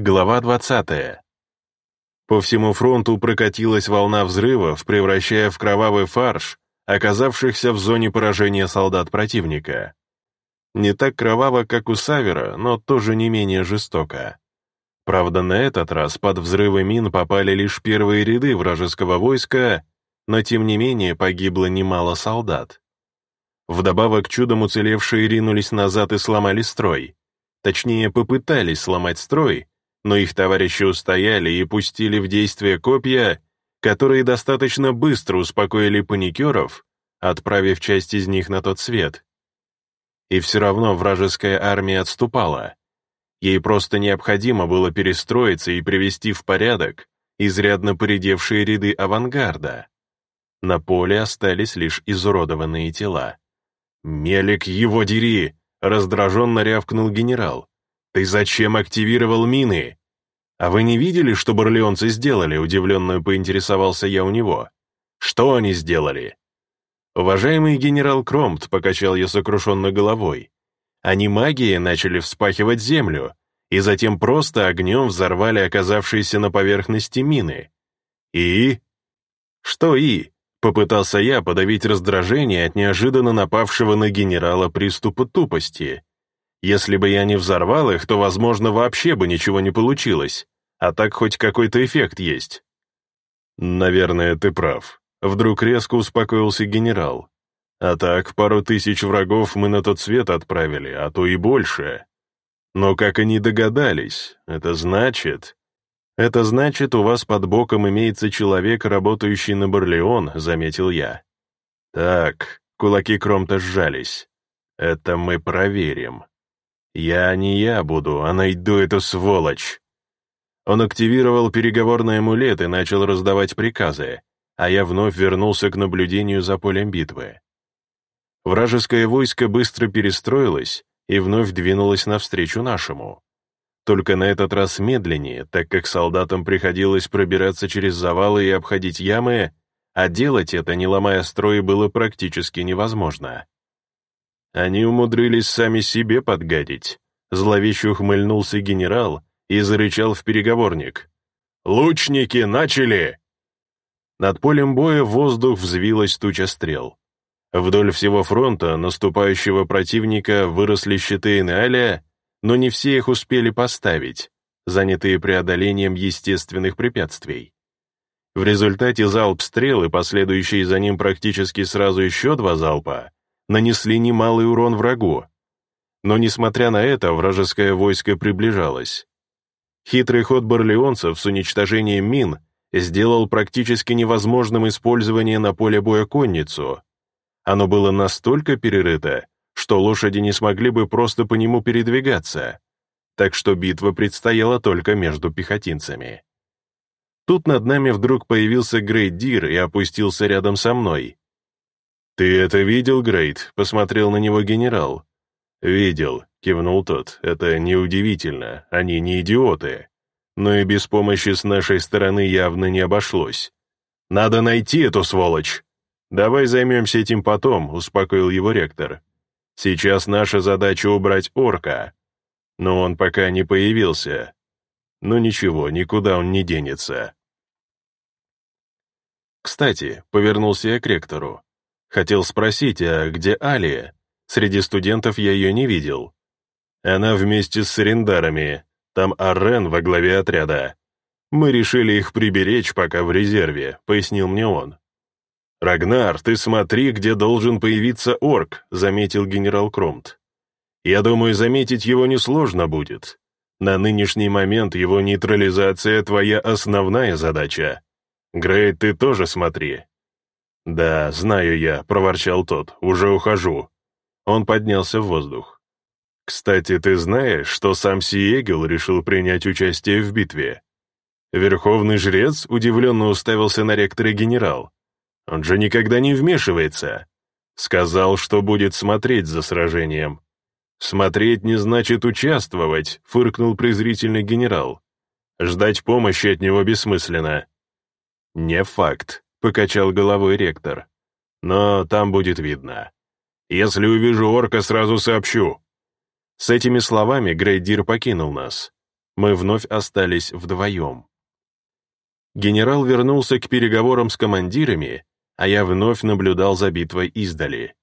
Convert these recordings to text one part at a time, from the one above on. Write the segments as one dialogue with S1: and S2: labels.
S1: Глава 20. По всему фронту прокатилась волна взрывов, превращая в кровавый фарш оказавшихся в зоне поражения солдат противника. Не так кроваво, как у Савера, но тоже не менее жестоко. Правда, на этот раз под взрывы мин попали лишь первые ряды вражеского войска, но тем не менее погибло немало солдат. Вдобавок чудом уцелевшие ринулись назад и сломали строй. Точнее, попытались сломать строй, но их товарищи устояли и пустили в действие копья, которые достаточно быстро успокоили паникеров, отправив часть из них на тот свет. И все равно вражеская армия отступала. Ей просто необходимо было перестроиться и привести в порядок изрядно поредевшие ряды авангарда. На поле остались лишь изуродованные тела. «Мелик, его дери!» — раздраженно рявкнул генерал. «Ты зачем активировал мины?» «А вы не видели, что барлеонцы сделали?» — удивленно поинтересовался я у него. «Что они сделали?» «Уважаемый генерал Кромпт», — покачал я сокрушенно головой, «они магией начали вспахивать землю, и затем просто огнем взорвали оказавшиеся на поверхности мины. И...» «Что и?» — попытался я подавить раздражение от неожиданно напавшего на генерала приступа тупости. Если бы я не взорвал их, то, возможно, вообще бы ничего не получилось, а так хоть какой-то эффект есть. Наверное, ты прав. Вдруг резко успокоился генерал. А так, пару тысяч врагов мы на тот свет отправили, а то и больше. Но как они догадались, это значит... Это значит, у вас под боком имеется человек, работающий на Барлеон, заметил я. Так, кулаки Кромта сжались. Это мы проверим. «Я не я буду, а найду эту сволочь!» Он активировал переговорный амулет и начал раздавать приказы, а я вновь вернулся к наблюдению за полем битвы. Вражеское войско быстро перестроилось и вновь двинулось навстречу нашему. Только на этот раз медленнее, так как солдатам приходилось пробираться через завалы и обходить ямы, а делать это, не ломая строй, было практически невозможно. Они умудрились сами себе подгадить. Зловеще ухмыльнулся генерал и зарычал в переговорник. «Лучники, начали!» Над полем боя воздух взвилась туча стрел. Вдоль всего фронта наступающего противника выросли щиты Энеалия, но не все их успели поставить, занятые преодолением естественных препятствий. В результате залп стрел и последующие за ним практически сразу еще два залпа нанесли немалый урон врагу. Но, несмотря на это, вражеское войско приближалось. Хитрый ход барлеонцев с уничтожением мин сделал практически невозможным использование на поле боя конницу. Оно было настолько перерыто, что лошади не смогли бы просто по нему передвигаться, так что битва предстояла только между пехотинцами. Тут над нами вдруг появился Грейт Дир и опустился рядом со мной. «Ты это видел, Грейт?» — посмотрел на него генерал. «Видел», — кивнул тот. «Это неудивительно, они не идиоты. Но и без помощи с нашей стороны явно не обошлось. Надо найти эту сволочь!» «Давай займемся этим потом», — успокоил его ректор. «Сейчас наша задача убрать орка. Но он пока не появился. Но ничего, никуда он не денется». Кстати, повернулся я к ректору. Хотел спросить, а где Алия? Среди студентов я ее не видел. Она вместе с сарендарами. Там Аррен во главе отряда. Мы решили их приберечь пока в резерве, пояснил мне он. «Рагнар, ты смотри, где должен появиться орк», — заметил генерал Кромт. «Я думаю, заметить его несложно будет. На нынешний момент его нейтрализация — твоя основная задача. Грейт, ты тоже смотри, «Да, знаю я», — проворчал тот, — «уже ухожу». Он поднялся в воздух. «Кстати, ты знаешь, что сам Сиегел решил принять участие в битве?» Верховный жрец удивленно уставился на ректора генерал. «Он же никогда не вмешивается!» Сказал, что будет смотреть за сражением. «Смотреть не значит участвовать», — фыркнул презрительный генерал. «Ждать помощи от него бессмысленно». «Не факт», — покачал головой ректор. «Но там будет видно. Если увижу орка, сразу сообщу». С этими словами Грейдир покинул нас. Мы вновь остались вдвоем. Генерал вернулся к переговорам с командирами, а я вновь наблюдал за битвой издали.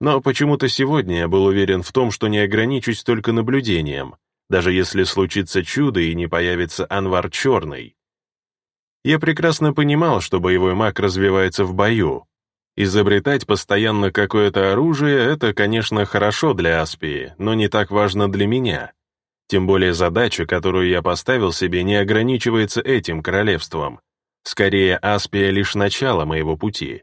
S1: Но почему-то сегодня я был уверен в том, что не ограничусь только наблюдением, даже если случится чудо и не появится Анвар Черный. Я прекрасно понимал, что боевой маг развивается в бою. Изобретать постоянно какое-то оружие — это, конечно, хорошо для Аспии, но не так важно для меня. Тем более задача, которую я поставил себе, не ограничивается этим королевством. Скорее, Аспия — лишь начало моего пути.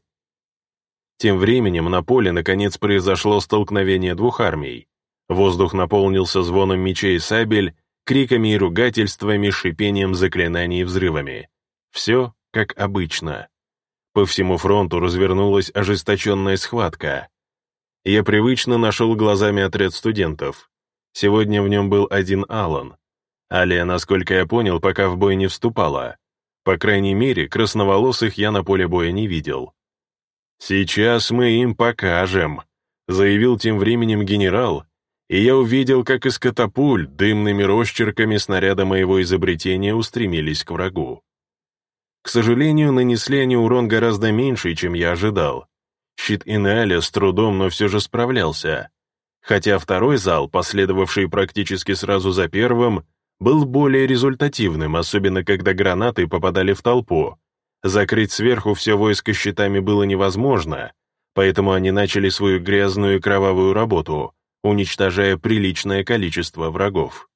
S1: Тем временем на поле наконец произошло столкновение двух армий. Воздух наполнился звоном мечей и сабель, криками и ругательствами, шипением заклинаний и взрывами. Все как обычно. По всему фронту развернулась ожесточенная схватка. Я привычно нашел глазами отряд студентов. Сегодня в нем был один Алан. Алия, насколько я понял, пока в бой не вступала. По крайней мере, красноволосых я на поле боя не видел. «Сейчас мы им покажем», — заявил тем временем генерал, и я увидел, как из катапульт дымными росчерками снаряда моего изобретения устремились к врагу. К сожалению, нанесли они урон гораздо меньше, чем я ожидал. Щит Инеаля с трудом, но все же справлялся. Хотя второй зал, последовавший практически сразу за первым, был более результативным, особенно когда гранаты попадали в толпу, Закрыть сверху все войско щитами было невозможно, поэтому они начали свою грязную и кровавую работу, уничтожая приличное количество врагов.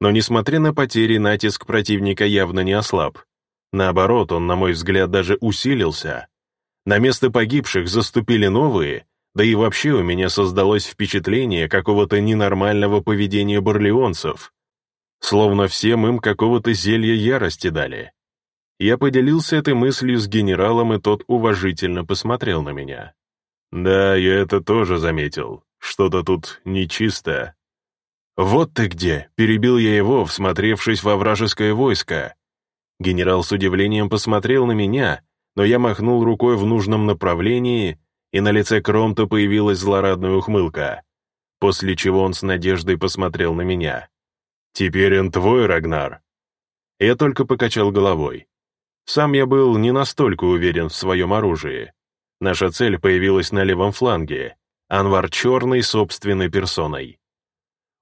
S1: Но несмотря на потери, натиск противника явно не ослаб. Наоборот, он, на мой взгляд, даже усилился. На место погибших заступили новые, да и вообще у меня создалось впечатление какого-то ненормального поведения барлеонцев, словно всем им какого-то зелья ярости дали. Я поделился этой мыслью с генералом, и тот уважительно посмотрел на меня. «Да, я это тоже заметил. Что-то тут нечисто». «Вот ты где!» — перебил я его, всмотревшись во вражеское войско. Генерал с удивлением посмотрел на меня, но я махнул рукой в нужном направлении, и на лице Кромта появилась злорадная ухмылка, после чего он с надеждой посмотрел на меня. «Теперь он твой, Рагнар?» Я только покачал головой. Сам я был не настолько уверен в своем оружии. Наша цель появилась на левом фланге. Анвар Черный собственной персоной.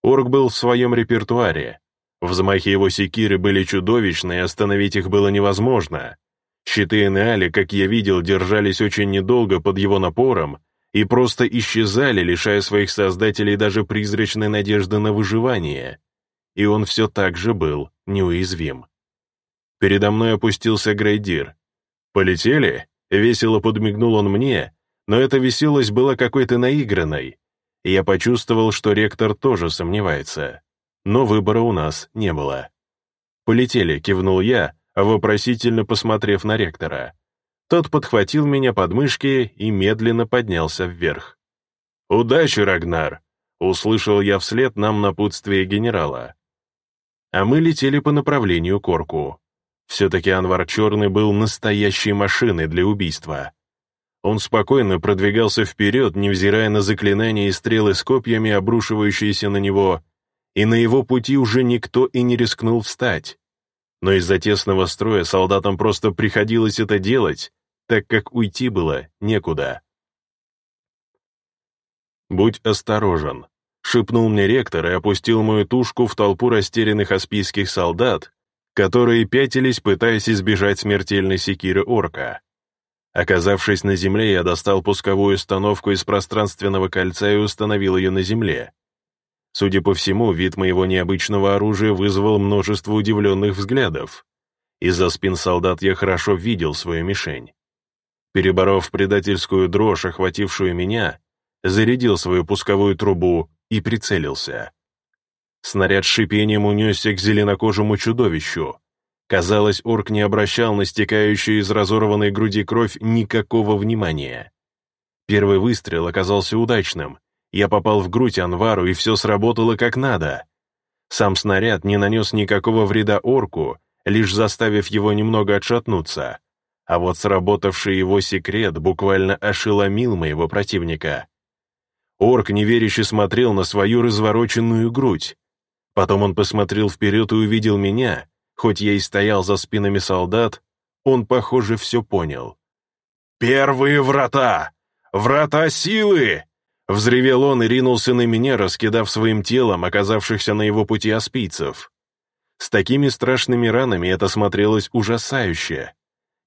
S1: Орк был в своем репертуаре. Взмахи его секиры были чудовищные, остановить их было невозможно. Щиты Энеали, как я видел, держались очень недолго под его напором и просто исчезали, лишая своих создателей даже призрачной надежды на выживание. И он все так же был неуязвим. Передо мной опустился Грейдир. «Полетели?» — весело подмигнул он мне, но эта веселость была какой-то наигранной. Я почувствовал, что ректор тоже сомневается. Но выбора у нас не было. «Полетели», — кивнул я, вопросительно посмотрев на ректора. Тот подхватил меня под мышки и медленно поднялся вверх. «Удачи, Рагнар!» — услышал я вслед нам напутствие генерала. А мы летели по направлению к орку. Все-таки Анвар Черный был настоящей машиной для убийства. Он спокойно продвигался вперед, невзирая на заклинания и стрелы с копьями, обрушивающиеся на него, и на его пути уже никто и не рискнул встать. Но из-за тесного строя солдатам просто приходилось это делать, так как уйти было некуда. «Будь осторожен», — шепнул мне ректор и опустил мою тушку в толпу растерянных аспийских солдат, которые пятились, пытаясь избежать смертельной секиры орка. Оказавшись на земле, я достал пусковую установку из пространственного кольца и установил ее на земле. Судя по всему, вид моего необычного оружия вызвал множество удивленных взглядов. Из-за спин солдат я хорошо видел свою мишень. Переборов предательскую дрожь, охватившую меня, зарядил свою пусковую трубу и прицелился. Снаряд с шипением унесся к зеленокожему чудовищу. Казалось, орк не обращал на стекающую из разорванной груди кровь никакого внимания. Первый выстрел оказался удачным. Я попал в грудь Анвару, и все сработало как надо. Сам снаряд не нанес никакого вреда орку, лишь заставив его немного отшатнуться. А вот сработавший его секрет буквально ошеломил моего противника. Орк неверяще смотрел на свою развороченную грудь. Потом он посмотрел вперед и увидел меня, хоть я и стоял за спинами солдат, он, похоже, все понял. «Первые врата! Врата силы!» Взревел он и ринулся на меня, раскидав своим телом оказавшихся на его пути аспийцев. С такими страшными ранами это смотрелось ужасающе.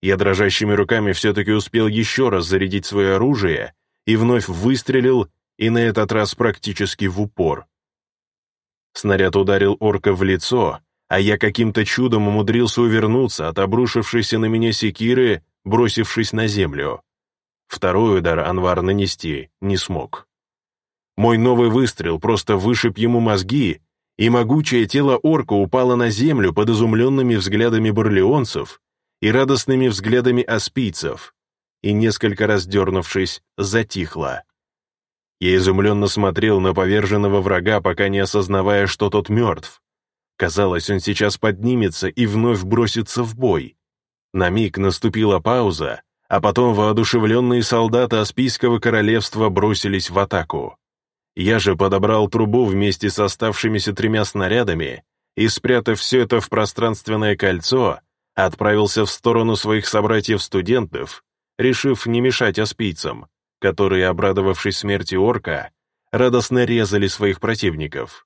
S1: Я дрожащими руками все-таки успел еще раз зарядить свое оружие и вновь выстрелил, и на этот раз практически в упор. Снаряд ударил орка в лицо, а я каким-то чудом умудрился увернуться от обрушившейся на меня секиры, бросившись на землю. Второй удар Анвар нанести не смог. Мой новый выстрел просто вышиб ему мозги, и могучее тело орка упало на землю под изумленными взглядами барлеонцев и радостными взглядами аспийцев, и, несколько раз дернувшись, затихло. Я изумленно смотрел на поверженного врага, пока не осознавая, что тот мертв. Казалось, он сейчас поднимется и вновь бросится в бой. На миг наступила пауза, а потом воодушевленные солдаты Аспийского королевства бросились в атаку. Я же подобрал трубу вместе с оставшимися тремя снарядами и, спрятав все это в пространственное кольцо, отправился в сторону своих собратьев-студентов, решив не мешать аспийцам, которые, обрадовавшись смерти орка, радостно резали своих противников.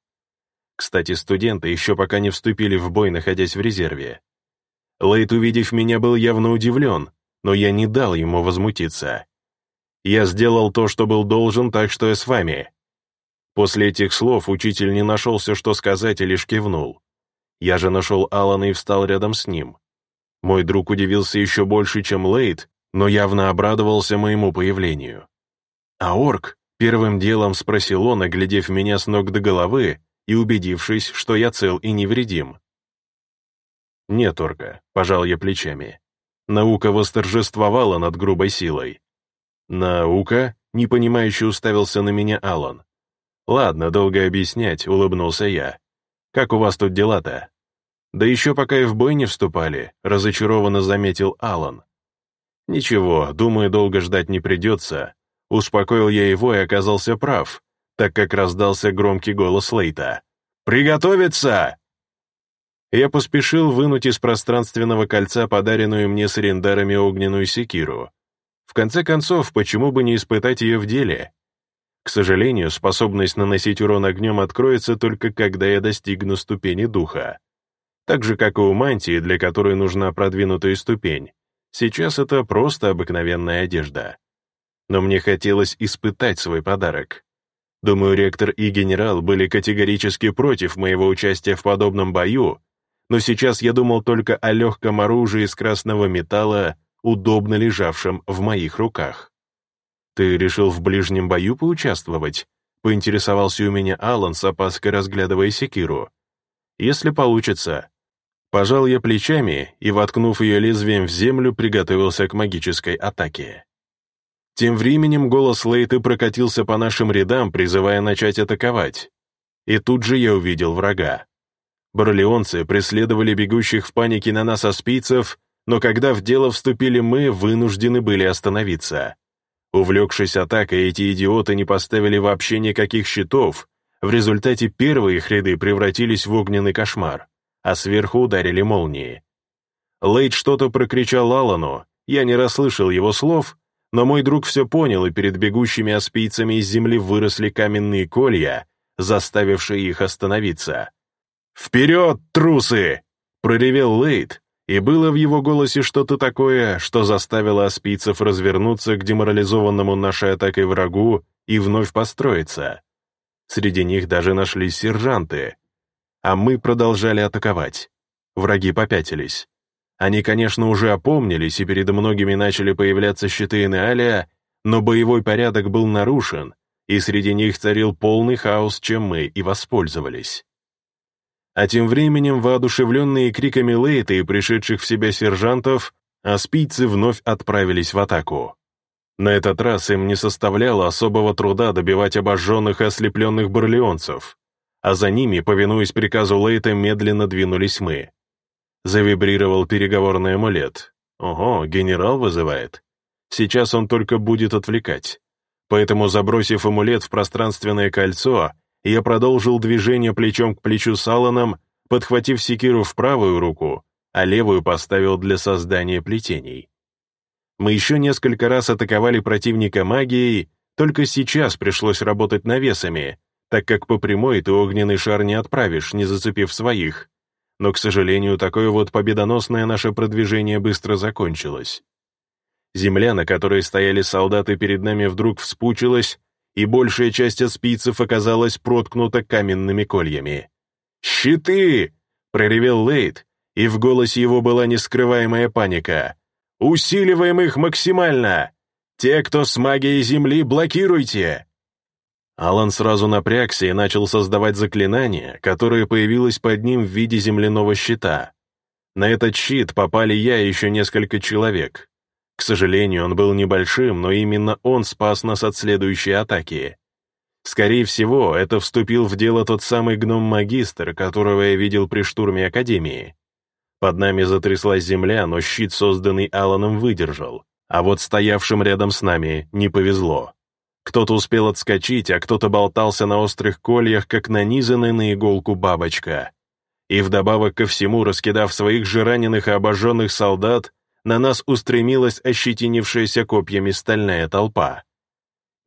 S1: Кстати, студенты еще пока не вступили в бой, находясь в резерве. Лейт, увидев меня, был явно удивлен, но я не дал ему возмутиться. Я сделал то, что был должен, так что я с вами. После этих слов учитель не нашелся, что сказать, и лишь кивнул. Я же нашел Алана и встал рядом с ним. Мой друг удивился еще больше, чем Лейт, но явно обрадовался моему появлению. «А орк?» — первым делом спросил он, оглядев меня с ног до головы и убедившись, что я цел и невредим. «Нет, орка», — пожал я плечами. Наука восторжествовала над грубой силой. «Наука?» — непонимающе уставился на меня Алан. «Ладно, долго объяснять», — улыбнулся я. «Как у вас тут дела-то?» «Да еще пока и в бой не вступали», — разочарованно заметил Алан. «Ничего, думаю, долго ждать не придется». Успокоил я его и оказался прав, так как раздался громкий голос Лейта. «Приготовиться!» Я поспешил вынуть из пространственного кольца подаренную мне с арендарами огненную секиру. В конце концов, почему бы не испытать ее в деле? К сожалению, способность наносить урон огнем откроется только когда я достигну ступени духа. Так же, как и у мантии, для которой нужна продвинутая ступень. Сейчас это просто обыкновенная одежда. Но мне хотелось испытать свой подарок. Думаю, ректор и генерал были категорически против моего участия в подобном бою, но сейчас я думал только о легком оружии из красного металла, удобно лежавшем в моих руках. «Ты решил в ближнем бою поучаствовать?» — поинтересовался у меня Алан с опаской разглядывая секиру. «Если получится». Пожал я плечами и, воткнув ее лезвием в землю, приготовился к магической атаке. Тем временем голос Лейты прокатился по нашим рядам, призывая начать атаковать. И тут же я увидел врага. Барлеонцы преследовали бегущих в панике на нас аспийцев, но когда в дело вступили мы, вынуждены были остановиться. Увлекшись атакой, эти идиоты не поставили вообще никаких щитов, в результате первые их ряды превратились в огненный кошмар, а сверху ударили молнии. Лейд что-то прокричал Алану, я не расслышал его слов, но мой друг все понял, и перед бегущими аспийцами из земли выросли каменные колья, заставившие их остановиться. «Вперед, трусы!» — проревел Лейд, и было в его голосе что-то такое, что заставило аспийцев развернуться к деморализованному нашей атакой врагу и вновь построиться. Среди них даже нашлись сержанты. А мы продолжали атаковать. Враги попятились. Они, конечно, уже опомнились, и перед многими начали появляться щиты Энеалия, но боевой порядок был нарушен, и среди них царил полный хаос, чем мы и воспользовались. А тем временем, воодушевленные криками Лейта и пришедших в себя сержантов, аспийцы вновь отправились в атаку. На этот раз им не составляло особого труда добивать обожженных и ослепленных барлеонцев, а за ними, повинуясь приказу Лейта, медленно двинулись мы. Завибрировал переговорный амулет. Ого, генерал вызывает. Сейчас он только будет отвлекать. Поэтому, забросив амулет в пространственное кольцо, я продолжил движение плечом к плечу с Алланом, подхватив секиру в правую руку, а левую поставил для создания плетений. Мы еще несколько раз атаковали противника магией, только сейчас пришлось работать навесами, так как по прямой ты огненный шар не отправишь, не зацепив своих. Но, к сожалению, такое вот победоносное наше продвижение быстро закончилось. Земля, на которой стояли солдаты перед нами, вдруг вспучилась, и большая часть аспийцев оказалась проткнута каменными кольями. «Щиты!» — проревел Лейд, и в голосе его была нескрываемая паника. «Усиливаем их максимально! Те, кто с магией Земли, блокируйте!» Алан сразу напрягся и начал создавать заклинание, которое появилось под ним в виде земляного щита. На этот щит попали я и еще несколько человек. К сожалению, он был небольшим, но именно он спас нас от следующей атаки. Скорее всего, это вступил в дело тот самый гном-магистр, которого я видел при штурме Академии. Под нами затряслась земля, но щит, созданный Аланом, выдержал, а вот стоявшим рядом с нами не повезло. Кто-то успел отскочить, а кто-то болтался на острых кольях, как нанизанная на иголку бабочка. И вдобавок ко всему, раскидав своих же раненых и обожженных солдат, на нас устремилась ощетинившаяся копьями стальная толпа.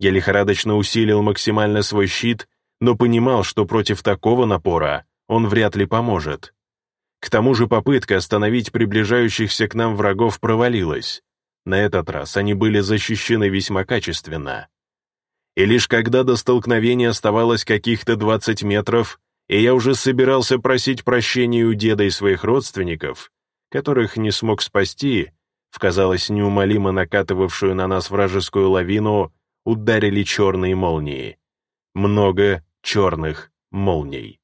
S1: Я лихорадочно усилил максимально свой щит, но понимал, что против такого напора он вряд ли поможет. К тому же попытка остановить приближающихся к нам врагов провалилась. На этот раз они были защищены весьма качественно. И лишь когда до столкновения оставалось каких-то 20 метров, и я уже собирался просить прощения у деда и своих родственников, которых не смог спасти, в, казалось, неумолимо накатывавшую на нас вражескую лавину, ударили черные молнии. Много черных молний.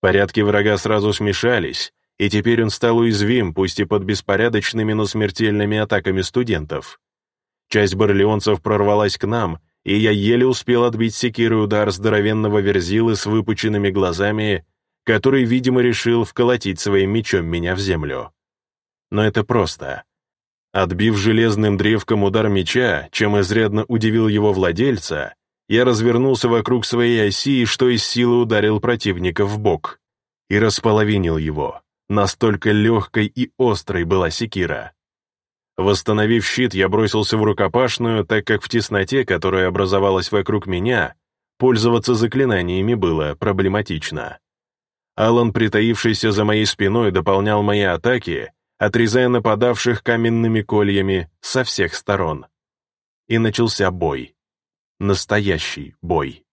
S1: Порядки врага сразу смешались, и теперь он стал уязвим, пусть и под беспорядочными, но смертельными атаками студентов. Часть барлеонцев прорвалась к нам, и я еле успел отбить секирой удар здоровенного верзилы с выпученными глазами, который, видимо, решил вколотить своим мечом меня в землю. Но это просто. Отбив железным древком удар меча, чем изрядно удивил его владельца, я развернулся вокруг своей оси и что из силы ударил противника в бок. И располовинил его. Настолько легкой и острой была секира. Восстановив щит, я бросился в рукопашную, так как в тесноте, которая образовалась вокруг меня, пользоваться заклинаниями было проблематично. Алан, притаившийся за моей спиной, дополнял мои атаки, отрезая нападавших каменными кольями со всех сторон. И начался бой. Настоящий бой.